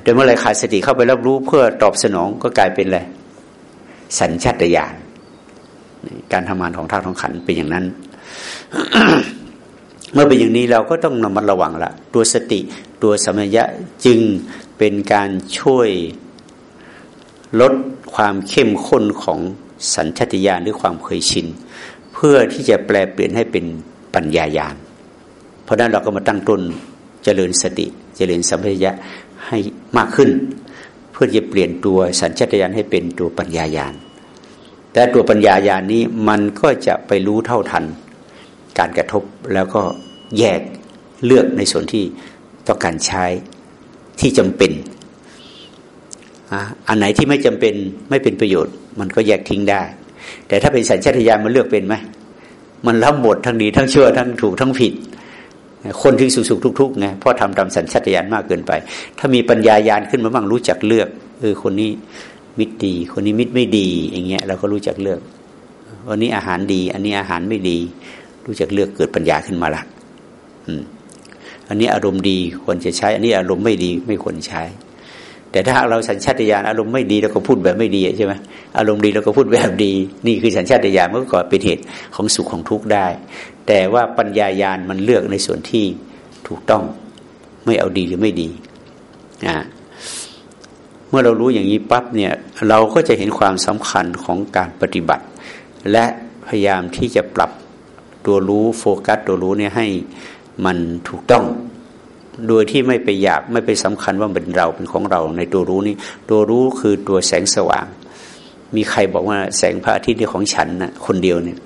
แต่เมื่อไรขาดสติเข้าไปรับรู้เพื่อตอบสนองก็กลายเป็นอะไรสัญชาตญาณการทำงานของธาตุของขันเป็นอย่างนั้น เมื่อเป็นอย่างนี้เราก็ต้องระมัดระวังละตัวสติตัวสมัญญะจึงเป็นการช่วย ลดความเข้มข้นของสัญชาตญาณหรือความเคยชิน เพื่อที่จะแปลเปลี่ยนให้เป็นปัญญาญาณ เพราะนั้นเราก็มาตั้งต้นเจริญสติ เจริญสัมปชัญญะให้มากขึ้น เพื่อจะเปลี่ยนตัวสัญชาตญาณให้เป็นตัวปัญญาญาณ แต่ตัวปัญญาญาณนี้มันก็จะไปรู้เท่าทัน การกระทบแล้วก็แยกเลือกในส่วนที่ต้องการใช้ที่จำเป็น อันไหนที่ไม่จำเป็นไม่เป็นประโยชน์ มันก็แยกทิ้งได้ แต่ถ้าเป็นสัญชาตญาณมันเลือกเป็นไหมมันรับหมดทั้งดีทั้งชั่วทั้งถูกทั้งผิด คนที่สุขสุขทุกๆไงเพราะทำตามสัญชาตญาณมากเกินไป ถ้ามีปัญญาญาณขึ้นมาบ้างรู้จักเลือกเออคนนี้มิตรดี คนนี้มิตรไม่ดี อย่างเงี้ยเราก็รู้จักเลือกวันนี้อาหารดี อันนี้อาหารไม่ดี รู้จักเลือกเกิดปัญญาขึ้นมาละอืมอันนี้อารมณ์ดีควรจะใช้ อันนี้อารมณ์ไม่ดีไม่ควรใช้ แต่ถ้าเราสัญชาตญาณอารมณ์ไม่ดีเราก็พูดแบบไม่ดีใช่ไหมอารมณ์ดีเราก็พูดแบบดี นี่คือสัญชาตญาณมันก็เป็นเหตุของสุขของทุกข์ได้ แต่ว่าปัญญายาณมันเลือกในส่วนที่ถูกต้องไม่เอาดีหรือไม่ดีนะเมื่อเรารู้อย่างนี้ปั๊บเนี่ยเราก็จะเห็นความสำคัญของการปฏิบัติ และพยายามที่จะปรับตัวรู้โฟกัสตัวรู้เนี่ยให้มันถูกต้อง โดยที่ไม่ไปอยากไม่ไปสำคัญว่าเป็นเราเป็นของเรา ในตัวรู้นี้ตัวรู้คือตัวแสงสว่าง มีใครบอกว่าแสงพระอาทิตย์นี่ของฉันนะคนเดียวเนี่ย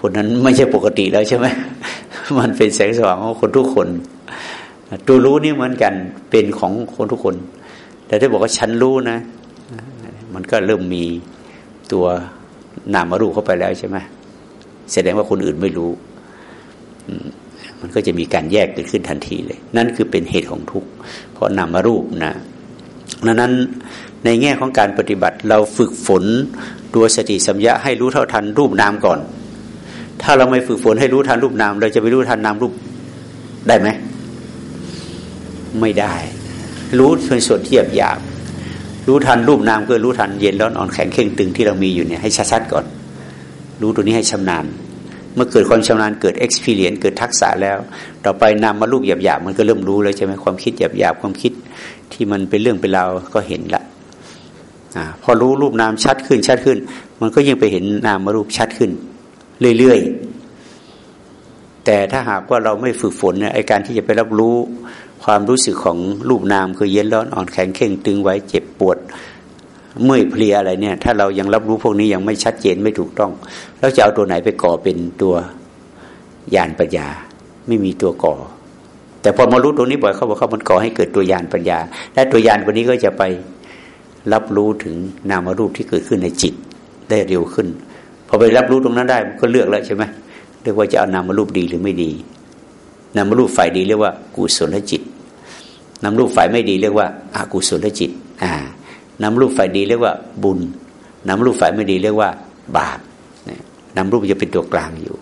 คนนั้นไม่ใช่ปกติแล้วใช่ไหมมันเป็นแสงสว่างของคนทุกคน ตัวรู้นี่เหมือนกันเป็นของคนทุกคน แต่ถ้าบอกว่าฉันรู้นะ มันก็เริ่มมีตัวนามรูปเข้าไปแล้วใช่ไหมแสดงว่าคนอื่นไม่รู้ มันก็จะมีการแยกเกิดขึ้นทันทีเลย นั่นคือเป็นเหตุของทุกข์เพราะนามารูปนะดังนั้นในแง่ของการปฏิบัติเราฝึกฝนตัวสติสัมยาให้รู้เท่าทันรูปนามก่อน ถ้าเราไม่ฝึกฝนให้รู้ทันรูปนาม เราจะไปรู้ทันนามรูปได้ไหม ไม่ได้ รู้เป็นส่วนที่หยาบหยาบรู้ทันรูปนามคือรู้ทันเย็นร้อนอ่อนแข็งเข่งตึงที่เรามีอยู่เนี่ยให้ชัดๆก่อน รู้ตัวนี้ให้ชำนาญ เมื่อเกิดความชำนาญเกิด experience เกิดทักษะแล้ว ต่อไปนำมารูปหยาบๆมันก็เริ่มรู้แล้วใช่ไหมความคิดหยาบๆความคิดที่มันเป็นเรื่องเป็นราวก็เห็นละอพอรู้รูปนามชัดขึ้นชัดขึ้น มันก็ยิ่งไปเห็นนามมารูปชัดขึ้น เรื่อยๆแต่ถ้าหากว่าเราไม่ฝึกฝนเนี่ยไอการที่จะไปรับรู้ความรู้สึกของรูปนามคือเย็นร้อนอ่อนแข็งเข่งตึงไว้เจ็บปวด เมื่อยเพลียอะไรเนี่ย ถ้าเรายังรับรู้พวกนี้ยังไม่ชัดเจนไม่ถูกต้องแล้วจะเอาตัวไหนไปก่อเป็นตัวยานปัญญา ไม่มีตัวก่อ แต่พอมารู้ตรงนี้บ่อยเขาบอกเขามันก่อให้เกิดตัวยานปัญญา และตัวยานวันนี้ก็จะไปรับรู้ถึงนามรูปที่เกิดขึ้นในจิตได้เร็วขึ้นพอไปรับรู้ตรงนั้นได้มันก็เลือกแล้วใช่ไหมเรียกว่าจะเอานามรูปดีหรือไม่ดีนามรูปฝ่ายดีเรียกว่ากุศลจิตนามรูปฝ่ายไม่ดีเรียกว่าอากุศลจิต อ่า นารูปฝ่ายดีเรียกว่าบุญนารูปฝ่ายไม่ดีเรียกว่าบาปนารูปจะเป็นตัวกลางอยู่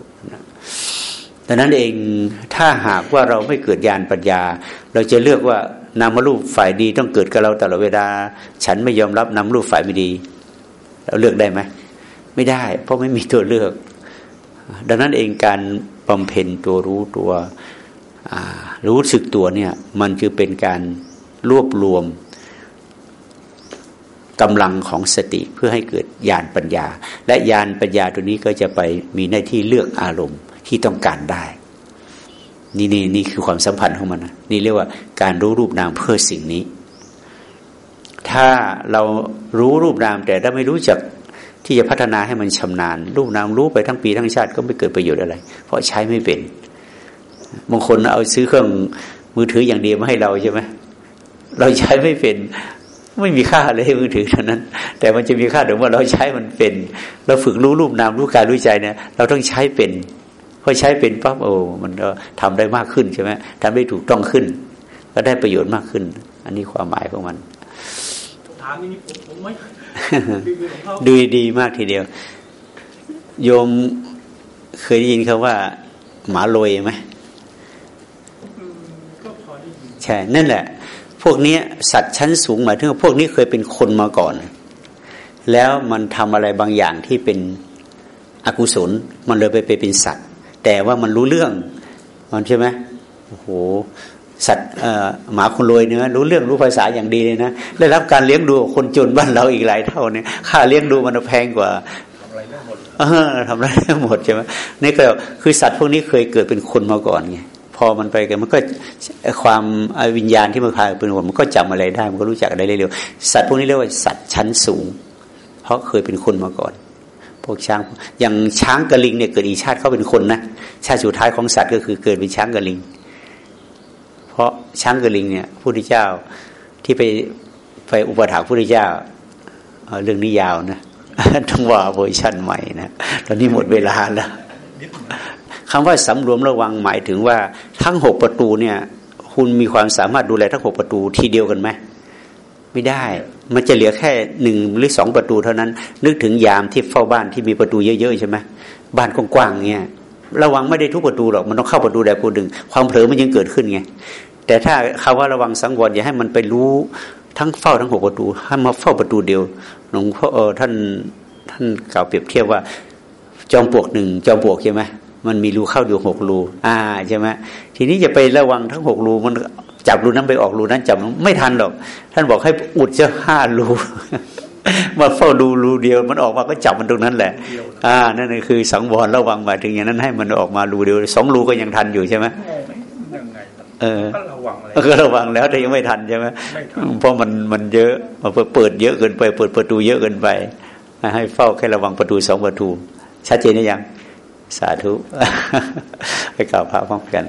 ดังนั้นเองถ้าหากว่าเราไม่เกิดญาณปัญญา เราจะเลือกว่านามรูปฝ่ายดีต้องเกิดกับเราตลอดเวลา ฉันไม่ยอมรับนามรูปฝ่ายไม่ดี เราเลือกได้ไหมไม่ได้ เพราะไม่มีตัวเลือก ดังนั้นเองการบำเพ็ญตัวรู้ตัวรู้สึกตัวเนี่ยมันคือเป็นการรวบรวม กำลังของสติเพื่อให้เกิดญาณปัญญา และญาณปัญญาตัวนี้ก็จะไปมีหน้าที่เลือกอารมณ์ที่ต้องการได้ นี่นี่นี่คือความสัมพันธ์ของมันนะนี่เรียกว่าการรู้รูปนามเพื่อสิ่งนี้ ถ้าเรารู้รูปนามแต่ถ้าไม่รู้จักที่จะพัฒนาให้มันชำนาญ รูปนามรู้ไปทั้งปีทั้งชาติก็ไม่เกิดประโยชน์อะไร เพราะใช้ไม่เป็นบางคนเอาซื้อเครื่องมือถืออย่างเดียวมาให้เราใช่ไหมเราใช้ไม่เป็น ไม่มีค่าเลยมือถือเท่านั้น แต่มันจะมีค่าเดี๋ยวว่าเราใช้มันเป็น เราฝึกรู้รูปนามรู้กายรู้ใจเนี่ย เราต้องใช้เป็นพอใช้เป็นปั๊บโอ้มันก็ทำได้มากขึ้นใช่ไหมทำได้ถูกต้องขึ้น ก็ได้ประโยชน์มากขึ้น อันนี้ความหมายของมันถามนี้ผมผมไม่ดูดีมากทีเดียว โยมเคยได้ยินคาว่า หมาลอยไหมใช่ นั่นแหละ พวกนี้สัตว์ชั้นสูงหมายถึงพวกนี้เคยเป็นคนมาก่อน แล้วมันทำอะไรบางอย่างที่เป็นอกุศล มันเลยไปไปเป็นสัตว์ แต่ว่ามันรู้เรื่องมันใช่ไหมโอ้โหสัตว์หมาคนรวยเนื้อรู้เรื่องรู้ภาษาอย่างดีเลยนะได้รับการเลี้ยงดูคนจนบ้านเราอีกหลายเท่าเนี่ยค่าเลี้ยงดูมันแพงกว่าทำอะไรได้หมดใช่ไหมนี่ก็คือสัตว์พวกนี้เคยเกิดเป็นคนมาก่อนไง พอมันไปกันมันก็ความวิญญาณที่มันพาเป็นมันก็จำอะไรได้ มันก็รู้จักอะไรเร็วสัตว์พวกนี้เรียกว่าสัตว์ชั้นสูง เพราะเคยเป็นคนมาก่อน พวกช้างอย่างช้างกระลิงเนี่ยเกิดอีชาติเขาเป็นคนนะชาติสุดท้ายของสัตว์ก็คือเกิดเป็นช้างกระลิง เพราะช้างกระลิงเนี่ยพระพุทธเจ้าที่ไปไปอุปถัมภ์พระพุทธเจ้าเรื่องนี้ยาวนะต้องว่าเวอร์ชันใหม่นะตอนนี้หมดเวลาแล้ว คำว่าสำรวมระวังหมายถึงว่าทั้งหกประตูเนี่ย คุณมีความสามารถดูแลทั้งหกประตูทีเดียวกันไหมไม่ได้ มันจะเหลือแค่หนึ่งหรือสองประตูเท่านั้น นึกถึงยามที่เฝ้าบ้านที่มีประตูเยอะๆใช่ไหมบ้านกว้างๆเงี้ยระวังไม่ได้ทุกประตูหรอกมันต้องเข้าประตูใดประตูหนึ่ง ความเผลอมันยังเกิดขึ้นไงแต่ถ้าคาว่าระวังสังวรอย่าให้มันไปรู้ทั้งเฝ้าทั้งหกประตูให้มาเฝ้าประตูเดียวหลวงพ่อเออท่านท่านกล่าวเปรียบเทียบว่า จอมปลวกหนึ่งจอมปลวกใช่ไหม มันมีรูเข้าอยู่หกรู อ่าใช่ไหมทีนี้จะไประวังทั้งหกรูมันจับรูนั้นไปออกรูนั้นจับไม่ทันหรอก ท่านบอกให้อุดจะห้ารูมาเฝ้าดูรูเดียวมันออกมาก็จับมันตรงนั้นแหละ อ่า นั่นคือสังวรระวังมาถึงอย่างนั้นให้มันออกมารูเดียวสองรูก็ยังทันอยู่ใช่ไหมเออก็ระวังก็ระวังแล้วแต่ยังไม่ทันใช่ไหมเพราะมันมันเยอะมาเปิดเยอะเกินไป เปิดประตูเยอะเกินไป ให้เฝ้าแค่ระวังประตูสองประตู ชัดเจนหรือยัง สาธุไปกล่าวพระพร้อมกัน